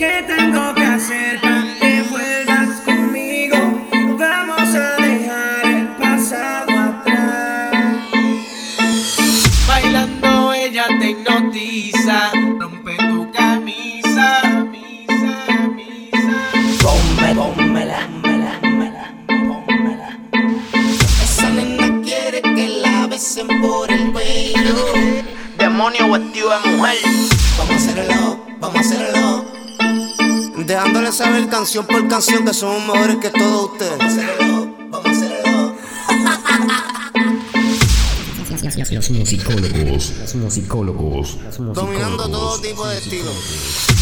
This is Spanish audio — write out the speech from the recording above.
¿Qué tengo que hacer para que vuelvas conmigo? Vamos a dejar el pasado atrás. Bailando ella te hipnotiza. Rompe tu camisa, camisa, camisa. Pónmela, pónmela, pónmela, pónmela, pónmela. Esa nena quiere que la besen por el cuello. Demonio vestido de mujer. Vamos a Dejándole saber canción por canción que somos mejores que todos ustedes. Vamos a hacerlo, vamos a hacerlo. Los musicólogos, los musicólogos, los musicólogos. Dominando todo tipo de estilos.